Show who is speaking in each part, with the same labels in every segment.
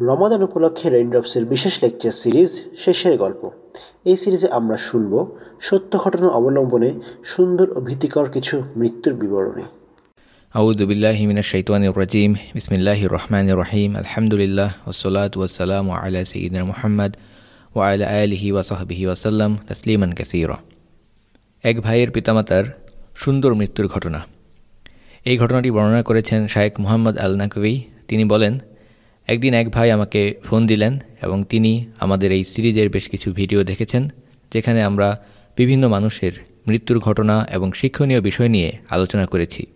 Speaker 1: রমাদান উপলক্ষে রেইনড্রপসের বিশেষ lecture series শেষের গল্প। এই সিরিজে আমরা শুনব সত্য ঘটনা অবলম্বনে সুন্দর ও ভীতিকর কিছু মৃত্যুর বিবরণে।
Speaker 2: আউদুবিল্লাহ হিমিনা শৈতান রাজিম। বিসমিল্লাহ রহমান রহিম। আলহামদুলিল্লাহ ওসলাত ওয়াসালাম আল্লাহ সঈদ মোহাম্মদ ও আলা আলহি ওয়াসাহবিহি ওয়াসাল্লাম তসলিমান কাসির। এক ভাইয়ের পিতামাতার সুন্দর মৃত্যুর ঘটনা। এই ঘটনাটি বর্ণনা করেছেন শায়েক মোহাম্মদ আল নাকভি তিনি বলেন একদিন এক ভাই আমাকে ফোন দিলেন এবং তিনি আমাদের এই সিরিজের বেশ কিছু ভিডিও দেখেছেন, যেখানে আমরা বিভিন্ন মানুষের মৃত্যুর ঘটনা এবং শিক্ষণীয় বিষয় নিয়ে আলোচনা করেছি।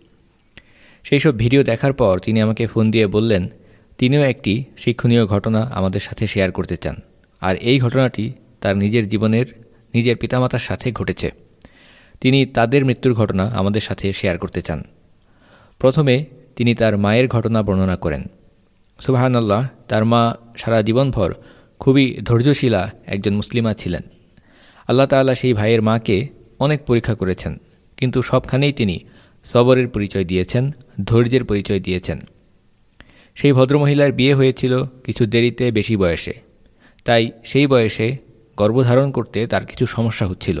Speaker 2: সেই সব ভিডিও দেখার পর তিনি আমাকে ফোন দিয়ে বললেন, তিনিও একটি শিক্ষণীয় ঘটনা আমাদের সাথে শেয়ার করতে চান। আর এই ঘটনাটি তার নিজের জীবনের, নিজের পিতামাতার সাথে ঘটেছে। তিনি তাদের মৃত্যুর ঘটনা আমাদের সাথে শেয়ার করতে চান। প্রথমে তিনি তার মায়ের ঘটনা বর্ণনা করেন। সুবাহান্লাহ তার মা সারা জীবনভর খুবই ধৈর্যশীলা একজন মুসলিমা ছিলেন। আল্লাহ তাল্লাহ সেই ভাইয়ের মাকে অনেক পরীক্ষা করেছেন, কিন্তু সবখানেই তিনি সবরের পরিচয় দিয়েছেন, ধৈর্যের পরিচয় দিয়েছেন। সেই ভদ্রমহিলার বিয়ে হয়েছিল কিছু দেরিতে বেশি বয়সে। তাই সেই বয়সে গর্ভধারণ করতে তার কিছু সমস্যা হচ্ছিল।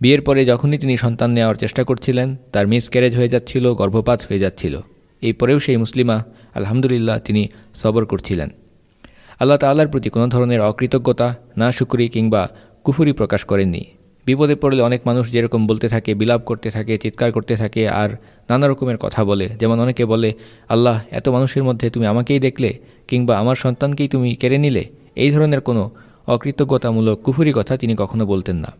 Speaker 2: বিয়ের পরে যখনই তিনি সন্তান নেওয়ার চেষ্টা করছিলেন, তার মিসক্যারেজ হয়ে যাচ্ছিল, গর্ভপাত হয়ে যাচ্ছিল। এই পরেও সেই মুসলিমা আলহামদুলিল্লাহ তিনি সবর করছিলেন। আল্লাহ তাল্লার প্রতি কোনো ধরনের অকৃতজ্ঞতা না শুকুরি কিংবা কুফুরি প্রকাশ করেননি। বিপদে পড়লে অনেক মানুষ যেরকম বলতে থাকে, বিলাপ করতে থাকে, চিৎকার করতে থাকে আর নানা রকমের কথা বলে। যেমন অনেকে বলে, আল্লাহ, এত মানুষের মধ্যে তুমি আমাকেই দেখলে কিংবা আমার সন্তানকেই তুমি কেড়ে নিলে? এই ধরনের কোনো অকৃতজ্ঞতামূলক, কুফুরি কথা তিনি কখনো বলতেন না।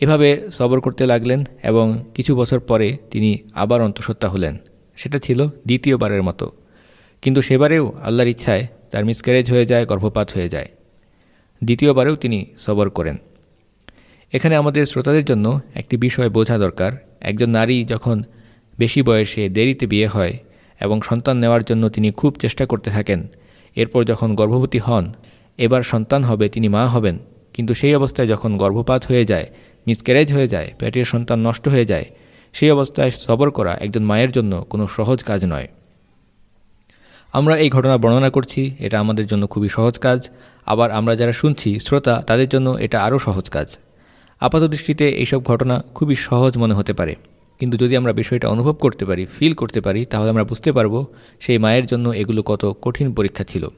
Speaker 2: এভাবে সবর করতে লাগলেন এবং কিছু বছর পরে তিনি আবার অন্তঃসত্ত্বা হলেন। সেটা ছিল দ্বিতীয়বারের মতো। কিন্তু সেবারেও আল্লাহর ইচ্ছায় তার মিসক্যারেজ হয়ে যায়, গর্ভপাত হয়ে যায়। দ্বিতীয়বারেও তিনি সবর করেন। এখানে আমাদের শ্রোতাদের জন্য একটি বিষয় বোঝা দরকার। একজন নারী যখন বেশি বয়সে দেরিতে বিয়ে হয় এবং সন্তান নেওয়ার জন্য তিনি খুব চেষ্টা করতে থাকেন, এরপর যখন গর্ভবতী হন, এবার সন্তান হবে, তিনি মা হবেন। কিন্তু সেই অবস্থায় যখন গর্ভপাত হয়ে যায়, মিসক্যারেজ হয়ে যায়, পেটের সন্তান নষ্ট হয়ে যায়, সেই অবস্থায় সবর করা একজন মায়ের জন্য কোনো সহজ কাজ নয়। আমরা এই ঘটনা বর্ণনা করছি, এটা আমাদের জন্য খুবই সহজ কাজ। আবার আমরা যারা শুনছি, শ্রোতা, তাদের জন্য এটা আরও সহজ কাজ। আপাত দৃষ্টিতে এইসব ঘটনা খুবই সহজ মনে হতে পারে। কিন্তু যদি আমরা বিষয়টা অনুভব করতে পারি ফিল করতে পারি, তাহলে আমরা বুঝতে পারব সেই মায়ের জন্য এগুলো কত কঠিন পরীক্ষা ছিল।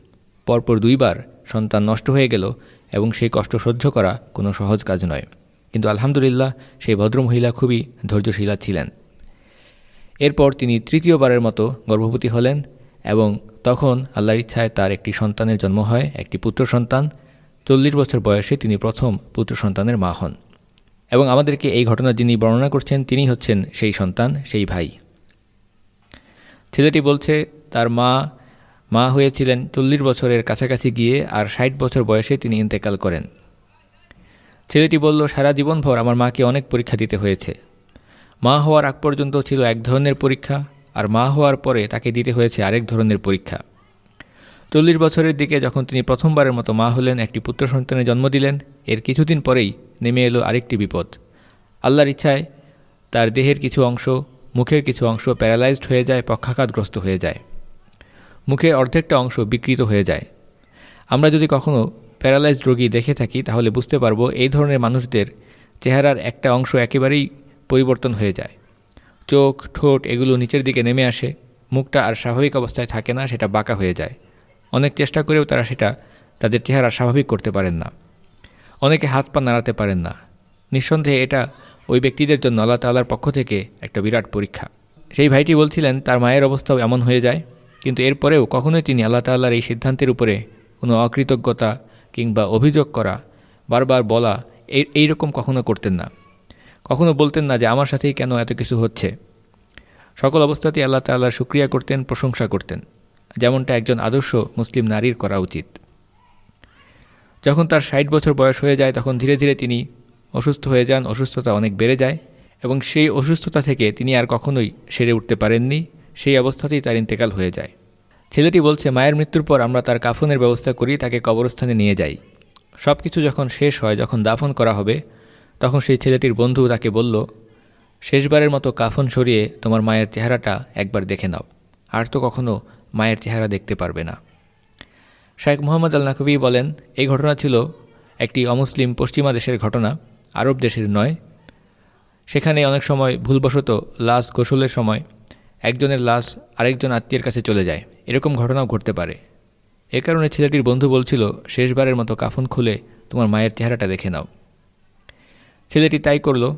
Speaker 2: পরপর দুইবার সন্তান নষ্ট হয়ে গেল এবং সেই কষ্ট সহ্য করা কোনো সহজ কাজ নয়। কিন্তু আলহামদুলিল্লাহ, সেই ভদ্রমহিলা খুবই ধৈর্যশীলা ছিলেন। এরপর তিনি তৃতীয়বারের মতো গর্ভবতী হলেন এবং তখন আল্লাহর ইচ্ছায় তার একটি সন্তানের জন্ম হয়, একটি পুত্র সন্তান। চল্লিশ বছর বয়সে তিনি প্রথম পুত্র সন্তানের মা হন। এবং আমাদেরকে এই ঘটনা যিনি বর্ণনা করছেন, তিনি হচ্ছেন সেই সন্তান, সেই ভাই। ছেলেটি বলছে, তার মা মা হয়েছিলেন চল্লিশ বছরের কাছাকাছি গিয়ে আর ষাট বছর বয়সে তিনি ইন্তেকাল করেন। ছেলেটি বলল, সারা জীবনভর আমার মাকে অনেক পরীক্ষা দিতে হয়েছে। মা হওয়ার আগ পর্যন্ত ছিল এক ধরনের পরীক্ষা। আর মা হওয়ার পরে তাকে দিতে হয়েছে আরেক ধরনের পরীক্ষা। চল্লিশ বছরের দিকে যখন তিনি প্রথমবারের মতো মা হলেন, একটি পুত্র সন্তানের জন্ম দিলেন। এর কিছুদিন পরেই নেমে এলো আরেকটি বিপদ। আল্লাহর ইচ্ছায় তার দেহের কিছু অংশ, মুখের কিছু অংশ প্যারালাইজড হয়ে যায়, পক্ষাঘাতগ্রস্ত হয়ে যায়। মুখের অর্ধেকটা অংশ বিকৃত হয়ে যায়। আমরা যদি কখনও প্যারালাইজড রোগী দেখে থাকি, তাহলে বুঝতে পারব এই ধরনের মানুষদের চেহারার একটা অংশ একেবারেই পরিবর্তন হয়ে যায়। চোখ, ঠোঁট এগুলো নিচের দিকে নেমে আসে, মুখটা আর স্বাভাবিক অবস্থায় থাকে না, সেটা বাঁকা হয়ে যায়। অনেক চেষ্টা করেও তারা সেটা তাদের চেহারা স্বাভাবিক করতে পারেন না। অনেকে হাত পা নাড়াতে পারেন না। নিঃসন্দেহে এটা ওই ব্যক্তিদের জন্য আল্লাহ তাল্লার পক্ষ থেকে একটা বিরাট পরীক্ষা। সেই ভাইটি বলছিলেন, তার মায়ের অবস্থাও এমন হয়ে যায়। কিন্তু এরপরেও কখনোই তিনি আল্লাহ তাল্লাহর এই সিদ্ধান্তের উপরে কোনো অকৃতজ্ঞতা কিংবা অভিযোগ করা, বারবার বলা এই এইরকম কখনো করতেন না। কখনো বলতেন না যে আমার সাথেই কেন এত কিছু হচ্ছে। সকল অবস্থাতেই আল্লাহ তাল্লাহর সুক্রিয়া করতেন, প্রশংসা করতেন। যেমনটা একজন আদর্শ মুসলিম নারীর করা উচিত। যখন তার ষাট বছর বয়স হয়ে যায়, তখন ধীরে ধীরে তিনি অসুস্থ হয়ে যান, অসুস্থতা অনেক বেড়ে যায় এবং সেই অসুস্থতা থেকে তিনি আর কখনোই সেরে উঠতে পারেননি, সেই অবস্থাতেই তার ইন্তেকাল হয়ে যায়। ছেলেটি বলছে, মায়ের মৃত্যুর পর আমরা তার কাফনের ব্যবস্থা করি, তাকে কবরস্থানে নিয়ে যাই। সব কিছু যখন শেষ হয়, যখন দাফন করা হবে তখন সেই ছেলেটির বন্ধু তাকে বলল, শেষবারের মতো কাফন সরিয়ে তোমার মায়ের চেহারাটা একবার দেখে নাও। আর তো কখনো মায়ের চেহারা দেখতে পারবে না। শায়েখ মোহাম্মদ আল নাকবি বলেন, এই ঘটনা ছিল একটি অমুসলিম পশ্চিমা দেশের ঘটনা, আরব দেশের নয়। সেখানে অনেক সময় ভুলবশত লাশ গোসলের সময় একজনের লাশ আরেকজন আত্মীয়ের কাছে চলে যায়। এরকম ঘটনাও ঘটতে পারে। এ কারণে ছেলেটির বন্ধু বলছিল, শেষবারের মতো কাফন খুলে তোমার মায়ের চেহারাটা দেখে নাও। ছেলেটি তাই করল,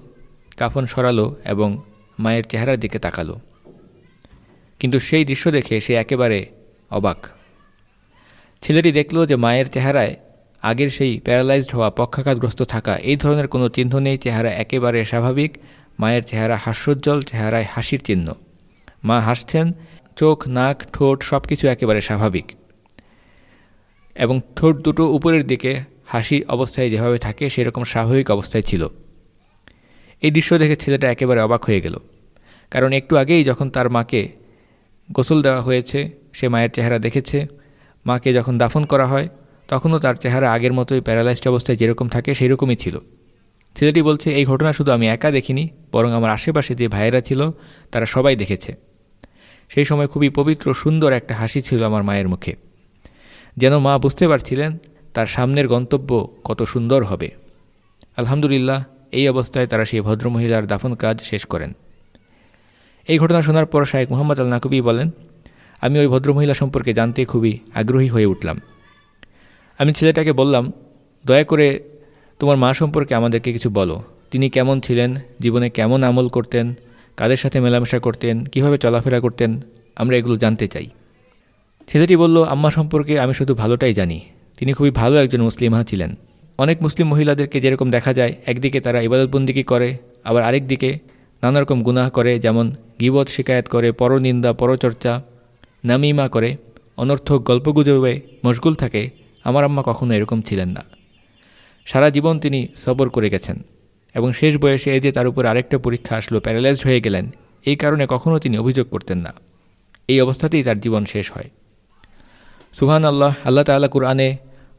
Speaker 2: কাফন সরালো এবং মায়ের চেহারার দিকে তাকালো। কিন্তু সেই দৃশ্য দেখে সে একেবারে অবাক। ছেলেটি দেখল যে মায়ের চেহারায় আগের সেই প্যারালাইজড হওয়া পক্ষাঘাতগ্রস্ত থাকা এই ধরনের কোনো চিহ্ন নেই, চেহারা একেবারে স্বাভাবিক, মায়ের চেহারা হাস্যোজ্জ্বল, চেহারায় হাসির চিহ্ন। মা হাসছেন, চোখ, নাক, ঠোঁট সব কিছু একেবারে স্বাভাবিক। এবং ঠোঁট দুটো উপরের দিকে হাসি অবস্থায় যেভাবে থাকে, সেরকম স্বাভাবিক অবস্থায় ছিল। এই দৃশ্য দেখে ছেলেটা একেবারে অবাক হয়ে গেল। কারণ একটু আগেই যখন তার মাকে গোসল দেওয়া হয়েছে, সে মায়ের চেহারা দেখেছে। মাকে যখন দাফন করা হয়, তখনও তার চেহারা আগের মতোই প্যারালাইজড অবস্থায় যেরকম থাকে সেই রকমই ছিল। ছেলেটি বলছে, এই ঘটনা শুধু আমি একা দেখিনি, বরং আমার আশেপাশে যে ভাইয়েরা ছিল, তারা সবাই দেখেছে। সেই সময় খুবই পবিত্র, সুন্দর একটা হাসি ছিল আমার মায়ের মুখে। যেন মা বুঝতে পারছিলেন তার সামনের গন্তব্য কত সুন্দর হবে। আলহামদুলিল্লাহ, এই অবস্থায় তারা সেই ভদ্রমহিলার দাফন কাজ শেষ করেন। এই ঘটনা শোনার পর শাহেক মোহাম্মদ আল নাকবি বলেন, আমি ওই ভদ্রমহিলা সম্পর্কে জানতে খুবই আগ্রহী হয়ে উঠলাম। আমি ছেলেটাকে বললাম, দয়া করে তোমার মা সম্পর্কে আমাদেরকে কিছু বলো। তিনি কেমন ছিলেন? জীবনে কেমন আমল করতেন? কাদের সাথে মেলামেশা করতেন? কীভাবে চলাফেরা করতেন? আমরা এগুলো জানতে চাই। ছেলেটি বলল, আম্মা সম্পর্কে আমি শুধু ভালোটাই জানি। তিনি খুবই ভালো একজন মুসলিমা ছিলেন। অনেক মুসলিম মহিলাদেরকে যেরকম দেখা যায়, একদিকে তারা ইবাদতবন্দিকে করে, আবার আরেক দিকে নানা রকম গুনাহ করে, যেমন গিবত শিকায়ত করে, পরনিন্দা, পরচর্চা, নামিমা করে, অনর্থক গল্পগুজবে মশগুল থাকে। আমার আম্মা কখনো এরকম ছিলেন না। সারা জীবন তিনি সবর করে গেছেন এবং শেষ বয়সে এই যে তার উপর আরেকটা পরীক্ষা আসলো, প্যারালাইজড হয়ে গেলেন, এই কারণে কখনও তিনি অভিযোগ করতেন না। এই অবস্থাতেই তার জীবন শেষ হয়। সুহান আল্লাহ আল্লাহ তাল্লাহ কুরআনে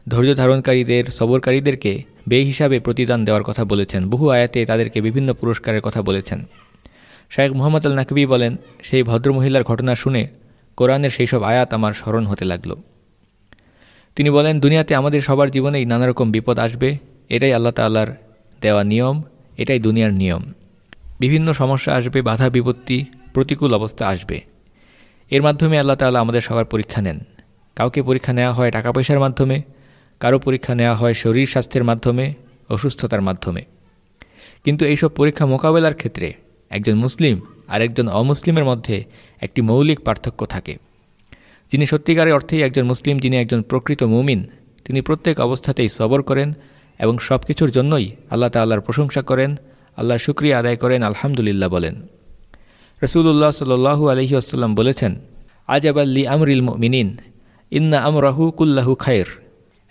Speaker 2: ধৈর্য ধারণকারীদের, সবরকারীদেরকে বে হিসাবে প্রতিদান দেওয়ার কথা বলেছেন। বহু আয়াতে তাদেরকে বিভিন্ন পুরস্কারের কথা বলেছেন। শায়েখ মোহাম্মদ আল নাকবি বলেন, সেই ভদ্রমহিলার ঘটনা শুনে কোরআনের সেই সব আয়াত আমার স্মরণ হতে লাগল। তিনি বলেন, দুনিয়াতে আমাদের সবার জীবনেই নানা রকম বিপদ আসবে। এটাই আল্লাহ তাল্লার দেওয়া নিয়ম, এটাই দুনিয়ার নিয়ম। বিভিন্ন সমস্যা আসবে, বাধা বিপত্তি, প্রতিকূল অবস্থা আসবে। এর মাধ্যমে আল্লাহ তাল্লাহ আমাদের সবার পরীক্ষা নেন। কাউকে পরীক্ষা নেওয়া হয় টাকা পয়সার মাধ্যমে, কারও পরীক্ষা নেওয়া হয় শরীর স্বাস্থ্যের মাধ্যমে অসুস্থতার মাধ্যমে। কিন্তু এইসব পরীক্ষা মোকাবেলার ক্ষেত্রে একজন মুসলিম আর একজন অমুসলিমের মধ্যে একটি মৌলিক পার্থক্য থাকে। যিনি সত্যিকারের অর্থেই একজন মুসলিম, যিনি একজন প্রকৃত মুমিন, তিনি প্রত্যেক অবস্থাতেই সবর করেন এবং সব কিছুর জন্যই আল্লাহ তাল্লাহর প্রশংসা করেন, আল্লাহর শুক্রিয়া আদায় করেন, আলহামদুলিল্লাহ বলেন। রসুল্লাহ সাল্লু আলহি আসাল্লাম বলেছেন আজাবাল্লি আমরিল মিনিন ইন্না আমরাহু কুল্লাহু খায়ের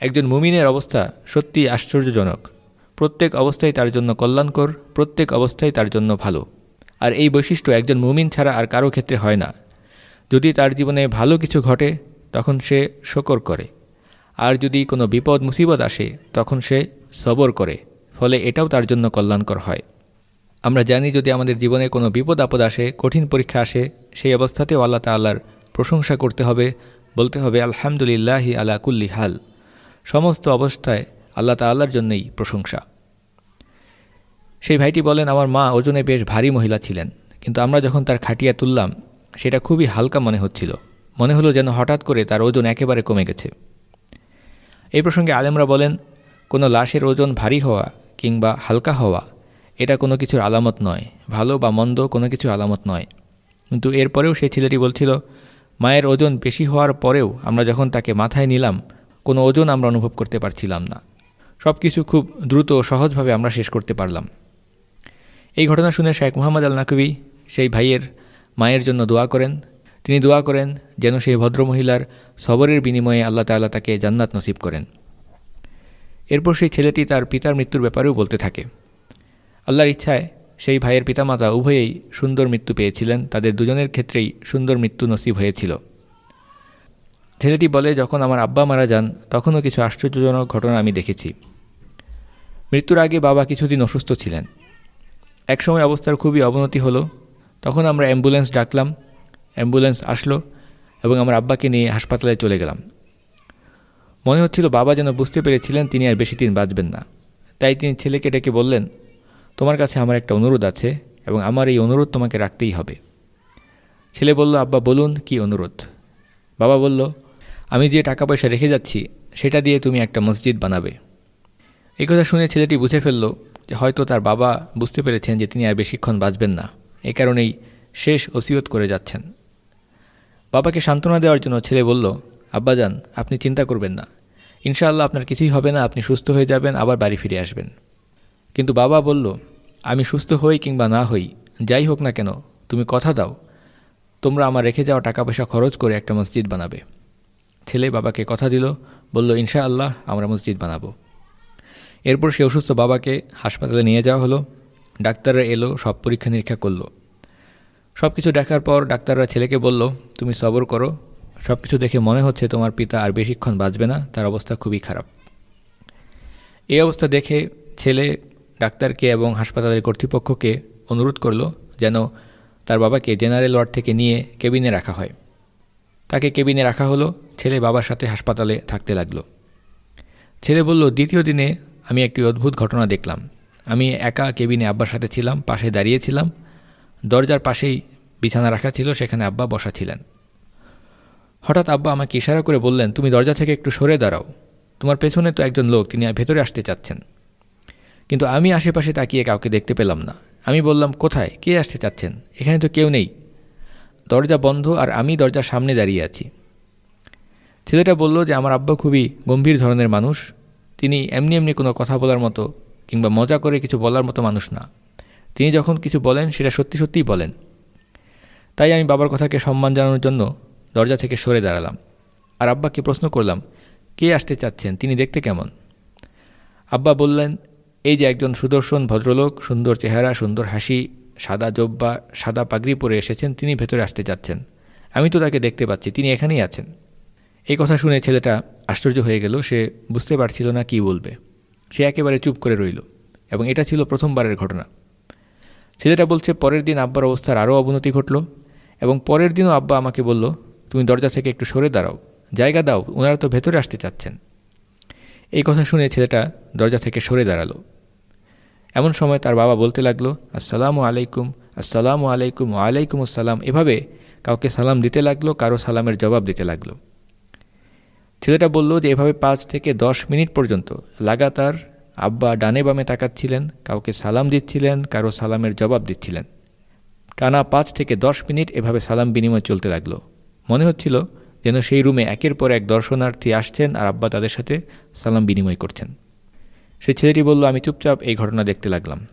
Speaker 2: একজন মুমিনের অবস্থা সত্যি আশ্চর্যজনক। প্রত্যেক অবস্থায় তার জন্য কল্যাণকর, প্রত্যেক অবস্থায় তার জন্য ভালো। আর এই বৈশিষ্ট্য একজন মুমিন ছাড়া আর কারও ক্ষেত্রে হয় না। যদি তার জীবনে ভালো কিছু ঘটে, তখন সে শকর করে। আর যদি কোনো বিপদ, মুসিবত আসে, তখন সে সবর করে। ফলে এটাও তার জন্য কল্যাণকর হয়। আমরা জানি যদি আমাদের জীবনে কোনো বিপদ আপদ আসে, কঠিন পরীক্ষা আসে, সেই অবস্থাতেও আল্লাহ তাল্লার প্রশংসা করতে হবে। বলতে হবে, আলহামদুলিল্লাহি আলা কুল্লি হাল। সমস্ত অবস্থায় আল্লাহ তাল্লার জন্যই প্রশংসা। সেই ভাইটি বলেন, আমার মা ওজনে বেশ ভারী মহিলা ছিলেন, কিন্তু আমরা যখন তার খাটিয়া তুললাম, সেটা খুবই হালকা মনে হচ্ছিল। মনে হলো যেন হঠাৎ করে তার ওজন একেবারে কমে গেছে। এই প্রসঙ্গে আলেমরা বলেন, কোনো লাশের ওজন ভারী হওয়া কিংবা হালকা হওয়া, এটা কোনো কিছুর আলামত নয়। ভালো বা মন্দ কোনো কিছুর আলামত নয়। কিন্তু এরপরেও সেই ছেলেটি বলছিল মায়ের ওজন বেশি হওয়ার পরেও আমরা যখন তাকে মাথায় নিলাম, কোনো ওজন আমরা অনুভব করতে পারছিলাম না। সব কিছু খুব দ্রুত সহজভাবে আমরা শেষ করতে পারলাম। এই ঘটনা শুনে শেখ মোহাম্মদ আল নাকবি সেই ভাইয়ের মায়ের জন্য দোয়া করেন। তিনি দোয়া করেন যেন সেই ভদ্রমহিলার সবরের বিনিময়ে আল্লাহ তাল্লাহ তাকে জান্নাত নসিব করেন। এরপর সেই ছেলেটি তার পিতার মৃত্যুর ব্যাপারেও বলতে থাকে। আল্লাহর ইচ্ছায় সেই ভাইয়ের পিতামাতা উভয়েই সুন্দর মৃত্যু পেয়েছিলেন, তাদের দুজনের ক্ষেত্রেই সুন্দর মৃত্যু নসিব হয়েছিল। ছেলেটি বলে, যখন আমার আব্বা মারা যান, তখনও কিছু আশ্চর্যজনক ঘটনা আমি দেখেছি। মৃত্যুর আগে বাবা কিছুদিন অসুস্থ ছিলেন। একসময় অবস্থার খুবই অবনতি হলো। তখন আমরা অ্যাম্বুলেন্স ডাকলাম। অ্যাম্বুলেন্স আসলো এবং আমার আব্বাকে নিয়ে হাসপাতালে চলে গেলাম। মনে হচ্ছিল বাবা যেন বুঝতে পেরেছিলেন, তিনি আর বেশি দিন বাঁচবেন না। তাই তিনি ছেলেকে ডেকে বললেন তোমার কাছে আমার একটা অনুরোধ আছে এবং আমার এই অনুরোধ তোমাকে রাখতেই হবে। ছেলে বলল, আব্বা, বলুন কি অনুরোধ? বাবা বলল, আমি যে টাকা পয়সা রেখে যাচ্ছি, সেটা দিয়ে তুমি একটা মসজিদ বানাবে। এই কথা শুনে ছেলেটি বুঝে ফেলল যে হয়তো তার বাবা বুঝতে পেরেছেন যে তিনি আর বেশিক্ষণ বাঁচবেন না। এ কারণেই শেষ ওসিয়ত করে যাচ্ছেন। বাবাকে সান্ত্বনা দেওয়ার জন্য ছেলে বলল, আব্বাজান, আপনি চিন্তা করবেন না। ইনশাআল্লাহ আপনার কিছুই হবে না, আপনি সুস্থ হয়ে যাবেন, আবার বাড়ি ফিরে আসবেন। কিন্তু বাবা বলল, আমি সুস্থ হই কিংবা না হই, যাই হোক না কেন, তুমি কথা দাও। তোমরা আমার রেখে যাওয়া টাকা পয়সা খরচ করে একটা মসজিদ বানাবে। ছেলে বাবাকে কথা দিল, বলল, ইনশাআল্লাহ, আমরা মসজিদ বানাবো। এরপর সে অসুস্থ বাবাকে হাসপাতালে নিয়ে যাওয়া হলো। ডাক্তাররা এলো, সব পরীক্ষা নিরীক্ষা করল। সব কিছু দেখার পর ডাক্তাররা ছেলেকে বলল, তুমি সবর করো। সব কিছু দেখে মনে হচ্ছে তোমার পিতা আর বেশিক্ষণ বাঁচবে না, তার অবস্থা খুবই খারাপ। এই অবস্থা দেখে ছেলে ডাক্তারকে এবং হাসপাতালের কর্তৃপক্ষকে অনুরোধ করল যেন তার বাবাকে জেনারেল ওয়ার্ড থেকে নিয়ে কেবিনে রাখা হয়। তাকে কেবিনে রাখা হলো, ছেলে বাবার সাথে হাসপাতালে থাকতে লাগল। ছেলে বলল, দ্বিতীয় দিনে আমি একটি অদ্ভুত ঘটনা দেখলাম। আমি একা কেবিনে আব্বার সাথে ছিলাম, পাশে দাঁড়িয়েছিলাম দরজার পাশেই বিছানা রাখা ছিল, সেখানে আব্বা বসা ছিলেন। হঠাৎ আব্বা আমাকে ইশারা করে বললেন, তুমি দরজা থেকে একটু সরে দাঁড়াও। তোমার পেছনে তো একজন লোক, তিনি ভেতরে আসতে চাচ্ছেন। কিন্তু আমি আশেপাশে তাকিয়ে কাউকে দেখতে পেলাম না। আমি বললাম, কোথায়? কে আসতে চাচ্ছেন? এখানে তো কেউ নেই। দরজা বন্ধ আর আমি দরজার সামনে দাঁড়িয়ে আছি। ছেলেটা বলল যে, আমার আব্বা খুবই গম্ভীর ধরনের মানুষ। তিনি এমনি এমনি কোনো কথা বলার মতো কিংবা মজা করে কিছু বলার মতো মানুষ না। তিনি যখন কিছু বলেন, সেটা সত্যি সত্যিই বলেন। তাই আমি বাবার কথাকে সম্মান জানানোর জন্য দরজা থেকে সরে দাঁড়ালাম। আর আব্বাকে প্রশ্ন করলাম, কে আসতে চাচ্ছেন? তিনি দেখতে কেমন? আব্বা বললেন এই যে একজন সুদর্শন ভদ্রলোক, সুন্দর চেহারা, সুন্দর হাসি, সাদা জব্বা, সাদা পাগড়ি পরে এসেছেন, তিনি ভেতরে আসতে যাচ্ছেন। আমি তো তাকে দেখতে পাচ্ছি, তিনি এখানেই আছেন। এই কথা শুনে ছেলেটা আশ্চর্য হয়ে গেল, সে বুঝতে পারছিল না কি বলবে। সে একেবারে চুপ করে রইল, এবং এটা ছিল প্রথমবারের ঘটনা। ছেলেটা বলছে, পরের দিন আব্বার অবস্থার আরও অবনতি ঘটল, এবং পরের দিনও আব্বা আমাকে বলল, তুমি দরজা থেকে একটু সরে দাঁড়াও, জায়গা দাও ওনারা তো ভেতরে আসতে চাচ্ছেন। এই কথা শুনে ছেলেটা দরজা থেকে সরে দাঁড়াল। এমন সময় তার বাবা বলতে লাগল, আসসালামু আলাইকুম আসসালামু আলাইকুম ওয়ালাইকুম আসসালাম। এভাবে কাউকে সালাম দিতে লাগল, কারও সালামের জবাব দিতে লাগল। ছেলেটা বলল যে, এভাবে পাঁচ থেকে দশ মিনিট পর্যন্ত লাগাতার আব্বা ডানে বামে তাকাচ্ছিলেন, কাউকে সালাম দিচ্ছিলেন, কারও সালামের জবাব দিচ্ছিলেন। টানা পাঁচ থেকে দশ মিনিট এভাবে সালাম বিনিময় চলতে লাগল। মনে হচ্ছিল যেন সেই রুমে একের পর এক দর্শনার্থী আসছেন আর আব্বা তাদের সাথে সালাম বিনিময় করছেন। সেই ছেলেটি বলল, আমি চুপচাপ এই ঘটনা দেখতে লাগলাম।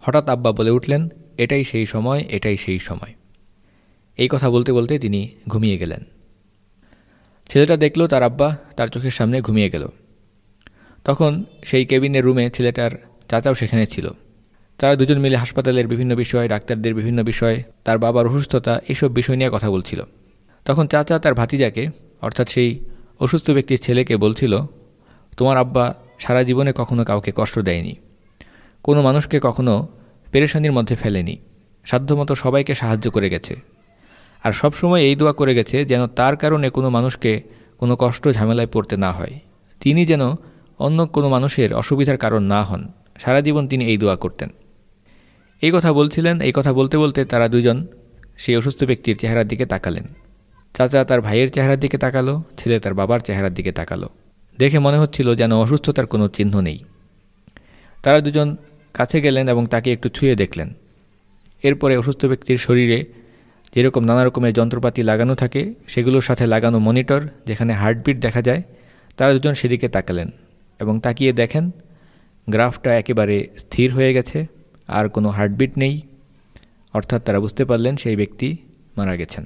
Speaker 2: হঠাৎ আব্বা বলে উঠলেন, এটাই সেই সময়, এটাই সেই সময়। এই কথা বলতে বলতে তিনি ঘুমিয়ে গেলেন। ছেলেটা দেখল তার আব্বা তার চোখের সামনে ঘুমিয়ে গেল। তখন সেই কেবিনের রুমে ছেলেটার চাচাও সেখানে ছিল। তারা দুজন মিলে হাসপাতালের বিভিন্ন বিষয়, ডাক্তারদের বিভিন্ন বিষয়, তার বাবার অসুস্থতা এইসব বিষয় নিয়ে কথা বলছিল। তখন চাচা তার ভাতিজাকে, অর্থাৎ সেই অসুস্থ ব্যক্তির ছেলেকে বলছিল, তোমার আব্বা সারা জীবনে কখনো কাউকে কষ্ট দেয়নি। কোনো মানুষকে কখনো পেরেশানির মধ্যে ফেলেনি। সাধ্যমতো সবাইকে সাহায্য করে গেছে। আর সবসময় এই দোয়া করে গেছে যেন তার কারণে কোনো মানুষকে কোনো কষ্ট ঝামেলায় পড়তে না হয়। তিনি যেন অন্য কোনো মানুষের অসুবিধার কারণ না হন। সারা জীবন তিনি এই দোয়া করতেন। এই কথা বলছিলেন, এই কথা বলতে বলতে তারা দুজন সেই অসুস্থ ব্যক্তির চেহারার দিকে তাকালেন। চাচা তার ভাইয়ের চেহারার দিকে তাকালো, ছেলে তার বাবার চেহারার দিকে তাকালো। দেখে মনে হচ্ছিল যেন অসুস্থতার কোনো চিহ্ন নেই। তারা দুজন কাছে গেলেন এবং তাকে একটু ছুঁয়ে দেখলেন। এরপরে অসুস্থ ব্যক্তির শরীরে যেরকম নানা রকমের যন্ত্রপাতি লাগানো থাকে, সেগুলোর সাথে লাগানো মনিটর যেখানে হার্টবিট দেখা যায়, তারা দুজন সেদিকে তাকালেন এবং তাকিয়ে দেখেন, গ্রাফটা একেবারে স্থির হয়ে গেছে, আর কোনো হার্টবিট নেই। অর্থাৎ তারা বুঝতে পারলেন সেই ব্যক্তি মারা গেছেন।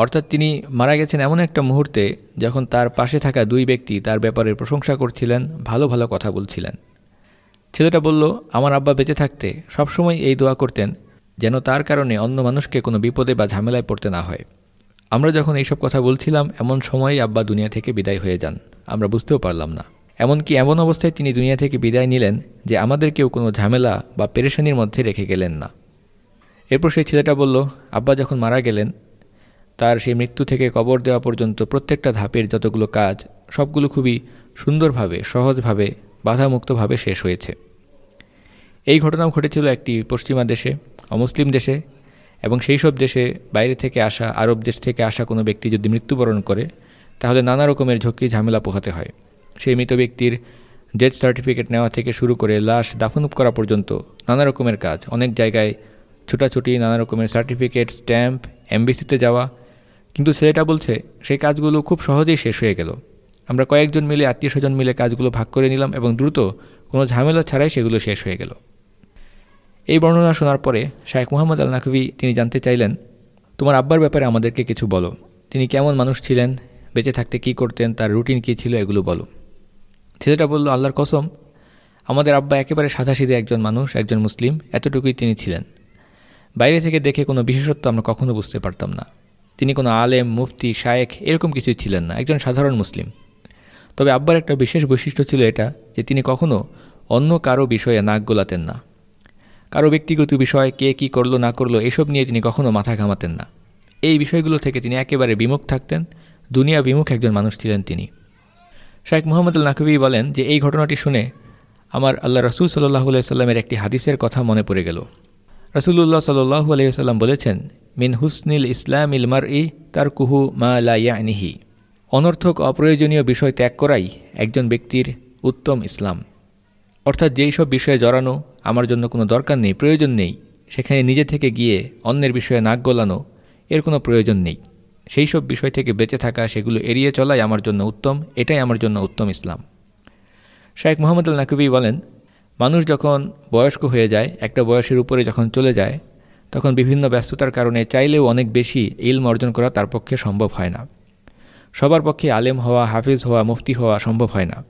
Speaker 2: অর্থাৎ তিনি মারা গেছেন এমন একটা মুহূর্তে যখন তার পাশে থাকা দুই ব্যক্তি তার ব্যাপারে প্রশংসা করছিলেন, ভালো ভালো কথা বলছিলেন। ছেলেটা বলল, আমার আব্বা বেঁচে থাকতে সবসময় এই দোয়া করতেন, যেন তার কারণে অন্য মানুষকে কোনো বিপদে বা ঝামেলায় পড়তে না হয়। আমরা যখন এইসব কথা বলছিলাম, এমন সময়ই আব্বা দুনিয়া থেকে বিদায় হয়ে যান। আমরা বুঝতেও পারলাম না। এমনকি এমন অবস্থায় তিনি দুনিয়া থেকে বিদায় নিলেন, যে আমাদেরকেও কোনো ঝামেলা বা পেরেশানির মধ্যে রেখে গেলেন না। এরপর সেই ছেলেটা বলল, আব্বা যখন মারা গেলেন তার সেই মৃত্যু থেকে কবর দেওয়া পর্যন্ত প্রত্যেকটা ধাপের যতগুলো কাজ, সবগুলো খুবই সুন্দরভাবে, সহজভাবে, বাধামুক্তভাবে শেষ হয়েছে। এই ঘটনাও ঘটেছিল একটি পশ্চিমা দেশে, অমুসলিম দেশে, এবং সেই সব দেশে বাইরে থেকে আসা, আরব দেশ থেকে আসা কোনো ব্যক্তি যদি মৃত্যুবরণ করে, তাহলে নানা রকমের ঝক্কি, ঝামেলা পোহাতে হয়। সেই মৃত ব্যক্তির ডেথ সার্টিফিকেট নেওয়া থেকে শুরু করে লাশ দাফন করা পর্যন্ত নানা রকমের কাজ, অনেক জায়গায় ছুটাছুটি, নানা রকমের সার্টিফিকেট, স্ট্যাম্প, এমবিসিতে যাওয়া কিন্তু ছেলেটা বলছে, সেই কাজগুলো খুব সহজেই শেষ হয়ে গেল। আমরা কয়েকজন মিলে আত্মীয় স্বজন মিলে কাজগুলো ভাগ করে নিলাম এবং দ্রুত কোনো ঝামেলা ছাড়াই সেগুলো শেষ হয়ে গেল। এই বর্ণনা শোনার পরে শায়েখ মোহাম্মদ আল নাকভি তিনি জানতে চাইলেন, তোমার আব্বার ব্যাপারে আমাদেরকে কিছু বলো। তিনি কেমন মানুষ ছিলেন? বেঁচে থাকতে কি করতেন? তার রুটিন কী ছিল? এগুলো বলো। ছেলেটা বলল, আল্লাহর কসম, আমাদের আব্বা একেবারে সাদাসিধে একজন মানুষ, একজন মুসলিম, এতটুকুই তিনি ছিলেন। বাইরে থেকে দেখে কোনো বিশেষত্ব আমরা কখনো বুঝতে পারতাম না। তিনি কোনো আলেম, মুফতি, শায়েখ এরকম কিছুই ছিলেন না, একজন সাধারণ মুসলিম। তবে আব্বার একটা বিশেষ বৈশিষ্ট্য ছিল এটা যে তিনি কখনো অন্য কারও বিষয়ে নাক গোলাতেন না। কারও ব্যক্তিগত বিষয়, কে কি করল, না করল, এসব নিয়ে তিনি কখনো মাথা ঘামাতেন না। এই বিষয়গুলো থেকে তিনি একেবারে বিমুখ থাকতেন, দুনিয়া বিমুখ একজন মানুষ ছিলেন তিনি। শাহেখ মোহাম্মদ আল নাকবি বলেন যে, এই ঘটনাটি শুনে আমার আল্লাহ রসুল সাল্লাহ সাল্লামের একটি হাদিসের কথা মনে পড়ে গেল। রসুল্লাহ সাল্লু আলহিহাল্লাম বলেছেন, মিন হুসনিল ইসলাম ইলমার ই তার কুহু মা লাইয়ানিহি অনর্থক অপ্রয়োজনীয় বিষয় ত্যাগ করাই একজন ব্যক্তির উত্তম ইসলাম। অর্থাৎ যেই সব বিষয়ে জড়ানো, আমার জন্য কোনো দরকার নেই, প্রয়োজন নেই, সেখানে নিজে থেকে গিয়ে অন্যের বিষয়ে নাক গলানো, এর কোনো প্রয়োজন নেই। সেই সব বিষয় থেকে বেঁচে থাকা, সেগুলো এড়িয়ে চলাই আমার জন্য উত্তম, এটাই আমার জন্য উত্তম ইসলাম। শাহেখ মোহাম্মদ আল নাকবি বলেন মানুষ যখন বয়স্ক হয়ে যায়, একটা বয়সের উপরে যখন চলে যায়, তখন বিভিন্ন ব্যস্ততার কারণে চাইলেও অনেক বেশি ইলম অর্জন করা তার পক্ষে সম্ভব হয় না। সবার পক্ষে আলেম হওয়া, হাফিজ হওয়া, মুফতি হওয়া সম্ভব হয় না।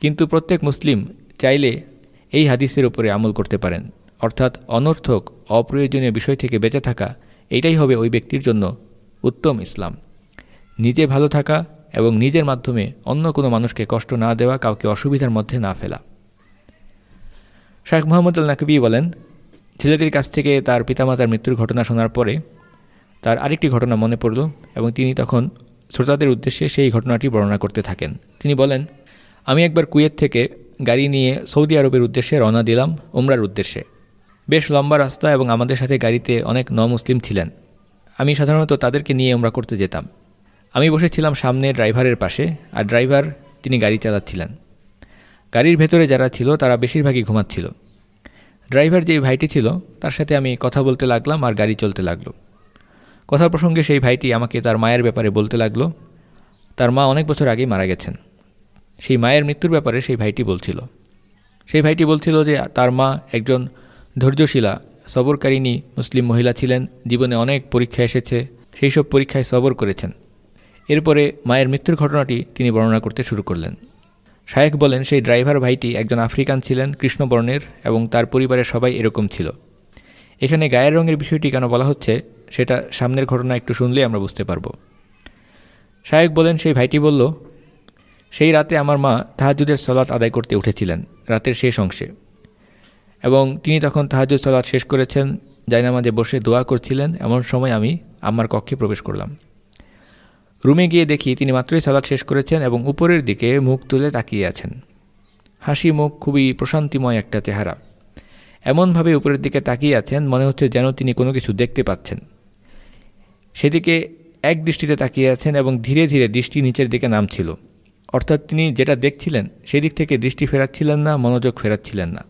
Speaker 2: কিন্তু প্রত্যেক মুসলিম চাইলে এই হাদিসের উপরে আমল করতে পারেন। অর্থাৎ অনর্থক, অপ্রয়োজনীয় বিষয় থেকে বেঁচে থাকা, এটাই হবে ওই ব্যক্তির জন্য উত্তম ইসলাম। নিজে ভালো থাকা এবং নিজের মাধ্যমে অন্য কোনো মানুষকে কষ্ট না দেওয়া কাউকে অসুবিধার মধ্যে না ফেলা। শাহ মোহাম্মদ আল নাকবি বলেন, ছেলেটির কাছ থেকে তার পিতামাতার মৃত্যুর ঘটনা শোনার পরে তার আরেকটি ঘটনা মনে পড়ল এবং তিনি তখন শ্রোতাদের উদ্দেশ্যে সেই ঘটনাটি বর্ণনা করতে থাকেন। তিনি বলেন, আমি একবার কুয়েত থেকে গাড়ি নিয়ে সৌদি আরবের উদ্দেশ্যে রওনা দিলাম উমরার উদ্দেশ্যে। বেশ লম্বা রাস্তা এবং আমাদের সাথে গাড়িতে অনেক ন মুসলিম ছিলেন। আমি সাধারণত তাদেরকে নিয়ে উমরা করতে যেতাম। আমি বসেছিলাম সামনে ড্রাইভারের পাশে, আর ড্রাইভার তিনি গাড়ি চালাচ্ছিলেন। গাড়ির ভেতরে যারা ছিল, তারা বেশিরভাগই ঘুমাচ্ছিল। ড্রাইভার যেই ভাইটি ছিল, তার সাথে আমি কথা বলতে লাগলাম আর গাড়ি চলতে লাগল। কথা প্রসঙ্গে সেই ভাইটি আমাকে তার মায়ের ব্যাপারে বলতে লাগল। তার মা অনেক বছর আগেই মারা গেছেন। সেই মায়ের মৃত্যুর ব্যাপারে সেই ভাইটি বলছিল। সেই ভাইটি বলছিল যে, তার মা একজন ধৈর্যশীলা সবরকারিনী মুসলিম মহিলা ছিলেন, জীবনে অনেক পরীক্ষা এসেছে, সেই সব পরীক্ষায় সবর করেছেন। এরপরে মায়ের মৃত্যুর ঘটনাটি তিনি বর্ণনা করতে শুরু করলেন। শায়েক বলেন, সেই ড্রাইভার ভাইটি একজন আফ্রিকান ছিলেন, কৃষ্ণবর্ণের, এবং তার পরিবারের সবাই এরকম ছিল। এখানে গায়ের রঙের বিষয়টি কেন বলা হচ্ছে, সেটা সামনের ঘটনা একটু শুনলে আমরা বুঝতে পারব। শায়েক বলেন, সেই ভাইটি বলল, সেই রাতে আমার মা তাহাজুদের সলাৎ আদায় করতে উঠেছিলেন, রাতের শেষ অংশে। এবং তিনি তখন তাহাজুদ সলাৎ শেষ করেছেন, জায়নামাজে বসে দোয়া করছিলেন, এমন সময় আমি আমার কক্ষে প্রবেশ করলাম। রুমে গিয়ে দেখি তিনি মাত্রই সালাদ শেষ করেছেন এবং উপরের দিকে মুখ তুলে তাকিয়ে আছেন। হাসি মুখ খুবই প্রশান্তিময় একটা চেহারা। এমনভাবে উপরের দিকে তাকিয়ে আছেন মনে হচ্ছে যেন তিনি কোনো কিছু দেখতে পাচ্ছেন। সেদিকে এক দৃষ্টিতে তাকিয়ে আছেন এবং ধীরে ধীরে দৃষ্টি নিচের দিকে নামছিল। অর্থাৎ তিনি যেটা দেখছিলেন, সেদিক থেকে দৃষ্টি ফেরাচ্ছিলেন না, মনোযোগ ফেরাচ্ছিলেন না।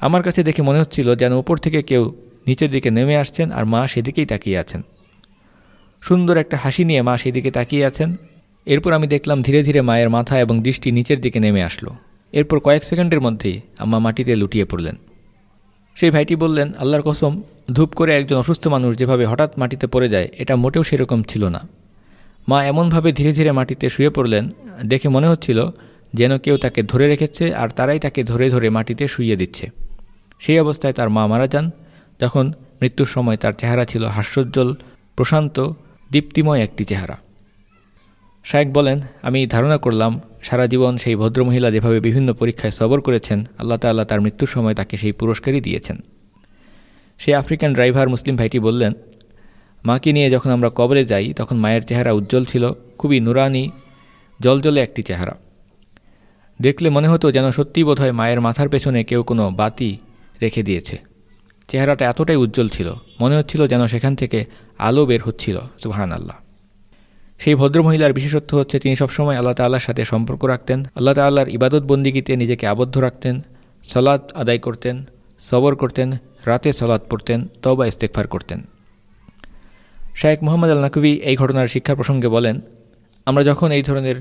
Speaker 2: আমার কাছে দেখে মনে হচ্ছিল যেন উপর থেকে কেউ নিচের দিকে নেমে আসছেন আর মা সেদিকেই তাকিয়ে আছেন। সুন্দর একটা হাসি নিয়ে মা সেদিকে তাকিয়ে আছেন। এরপর আমি দেখলাম ধীরে ধীরে মায়ের মাথা এবং দৃষ্টি নিচের দিকে নেমে আসলো। এরপর কয়েক সেকেন্ডের মধ্যেই আম্মা মাটিতে লুটিয়ে পড়লেন। সেই ভাইটি বললেন, আল্লাহর কসম, ধূপ করে একজন অসুস্থ মানুষ যেভাবে হঠাৎ মাটিতে পড়ে যায়, এটা মোটেও সেরকম ছিল না। মা এমনভাবে ধীরে ধীরে মাটিতে শুয়ে পড়লেন, দেখে মনে হচ্ছিল যেন কেউ তাকে ধরে রেখেছে আর তারাই তাকে ধরে ধরে মাটিতে শুইয়ে দিচ্ছে। সেই অবস্থায় তার মা মারা যান। যখন মৃত্যুর সময় তার চেহারা ছিল হাস্যোজ্জ্বল, প্রশান্ত দীপ্তিময় একটি চেহারা। শায়েক বলেন, আমি ধারণা করলাম, সারা জীবন সেই ভদ্রমহিলা যেভাবে বিভিন্ন পরীক্ষায় সবর করেছেন, আল্লাহ তাল্লাহ তার মৃত্যুর সময় তাকে সেই পুরস্কারই দিয়েছেন। সেই আফ্রিকান ড্রাইভার মুসলিম ভাইটি বললেন, মাকে নিয়ে যখন আমরা কবরে যাই, তখন মায়ের চেহারা উজ্জ্বল ছিল, খুবই নুরানি জলজলে একটি চেহারা। দেখলে মনে হতো যেন সত্যি বোধহয় মায়ের মাথার পেছনে কেউ কোনো বাতি রেখে দিয়েছে। চেহারাটা এতটাই উজ্জ্বল ছিল, মনে হচ্ছিল যেন সেখান থেকে আলো বের হচ্ছিল সুহান আল্লাহ সেই ভদ্রমহিলার বিশেষত্ব হচ্ছে তিনি সবসময় আল্লাহ তাল্লাহর সাথে সম্পর্ক রাখতেন, আল্লাহ তাল্লাহর ইবাদত বন্দিগিতে নিজেকে আবদ্ধ রাখতেন সলাদ আদায় করতেন, সবর করতেন, রাতে সলাদ পড়তেন তবা ইস্তেকফার করতেন। শায়েক মোহাম্মদ আল নাকবি এই ঘটনার শিক্ষা প্রসঙ্গে বলেন, আমরা যখন এই ধরনের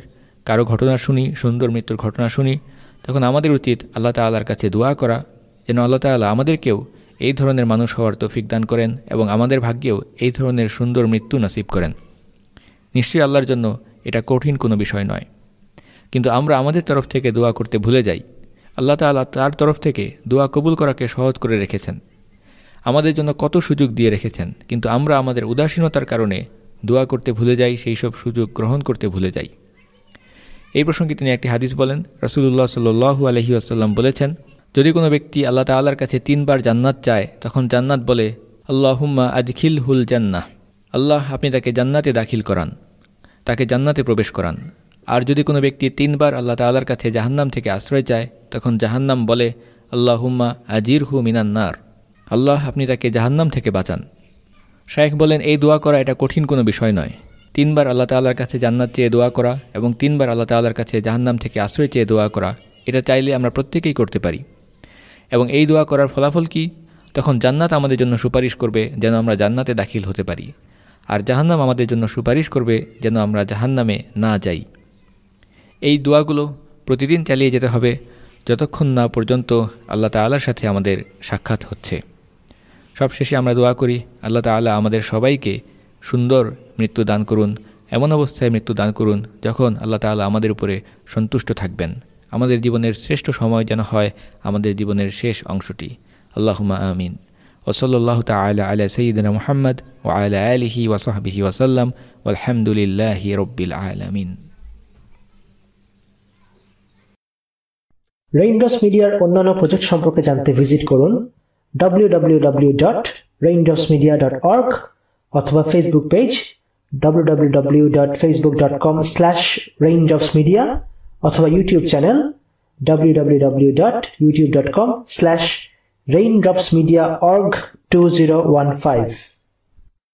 Speaker 2: কারও ঘটনা শুনি, সুন্দর মৃত্যুর ঘটনা শুনি, তখন আমাদের উচিত আল্লাহ তাল্লাহর কাছে দোয়া করা, যেন আল্লাহ তাল্লাহ আমাদেরকেও এই ধরনের মানুষ হওয়ার তৌফিক দান করেন এবং আমাদের ভাগ্যেও এই ধরনের সুন্দর মৃত্যু নসিব করেন। নিশ্চয়ই আল্লাহর জন্য এটা কঠিন কোনো বিষয় নয়। কিন্তু আমরা আমাদের তরফ থেকে দোয়া করতে ভুলে যাই। আল্লাহ তাল্লাহ তার তরফ থেকে দোয়া কবুল করাকে সহজ করে রেখেছেন। আমাদের জন্য কত সুযোগ দিয়ে রেখেছেন, কিন্তু আমরা আমাদের উদাসীনতার কারণে দোয়া করতে ভুলে যাই, সেই সব সুযোগ গ্রহণ করতে ভুলে যাই। এই প্রসঙ্গে তিনি একটি হাদিস বলেন রসুল্লাহ সাল্লু আলহি আসাল্লাম বলেছেন যদি কোনো ব্যক্তি আল্লাহ তাল্লার কাছে তিনবার জান্নাত চায়, তখন জান্নাত বলে, আল্লাহুম্মা আজখিল হুল জান্নাহ। আল্লাহ আপনি তাকে জান্নাতে দাখিল করান, তাকে জান্নাতে প্রবেশ করান। আর যদি কোনো ব্যক্তি তিনবার আল্লাহ তাল্লার কাছে জাহান্নাম থেকে আশ্রয় চায়, তখন জাহান্নাম বলে আল্লাহ হুম্মা আজির হু মিনান্নার আল্লাহ আপনি তাকে জাহান্নাম থেকে বাঁচান। শায়েখ বলেন, এই দোয়া করা এটা কঠিন কোনো বিষয় নয়। তিনবার আল্লাহ তাল্লার কাছে জান্নাত চেয়ে দোয়া করা এবং তিনবার আল্লাহ তাল্লার কাছে জাহান্নাম থেকে আশ্রয় চেয়ে দোয়া করা, এটা চাইলে আমরা প্রত্যেকেই করতে পারি। এবং এই দোয়া করার ফলাফল কি? তখন জান্নাত আমাদের জন্য সুপারিশ করবে যেন আমরা জান্নাতে দাখিল হতে পারি। আর জাহান্নাম আমাদের জন্য সুপারিশ করবে যেন আমরা জাহান্নামে না যাই। এই দোয়াগুলো প্রতিদিন চালিয়ে যেতে হবে। যতক্ষণ না পর্যন্ত আল্লাহ তাল্লার সাথে আমাদের সাক্ষাৎ হচ্ছে। সবশেষে আমরা দোয়া করি, আল্লাহ তাল্লাহ আমাদের সবাইকে সুন্দর মৃত্যু দান করুন, এমন অবস্থায় মৃত্যু দান করুন যখন আল্লাহ তাল্লাহ আমাদের উপরে সন্তুষ্ট থাকবেন। আমাদের জীবনের শ্রেষ্ঠ সময় যেন হয় আমাদের জীবনের শেষ অংশটি। আল্লাহুমা আমিন। ওসল্লাহ তালা আলা সঈদিন মোহাম্মদ ও আলা আলিহি ওয়াসাহবিহি ওয়াসাল্লাম আলহামদুলিল্লাহি রব্বিল আলমিন।
Speaker 3: রেইনড্রপস মিডিয়ার অন্যান্য প্রজেক্ট সম্পর্কে জানতে ভিজিট করুন www.raindropsmedia.org অথবা ফেসবুক পেজ www.facebook.com/raindropsmedia অথবা ইউটিউব চ্যানেল www.youtube.com/raindropsmediaorg2015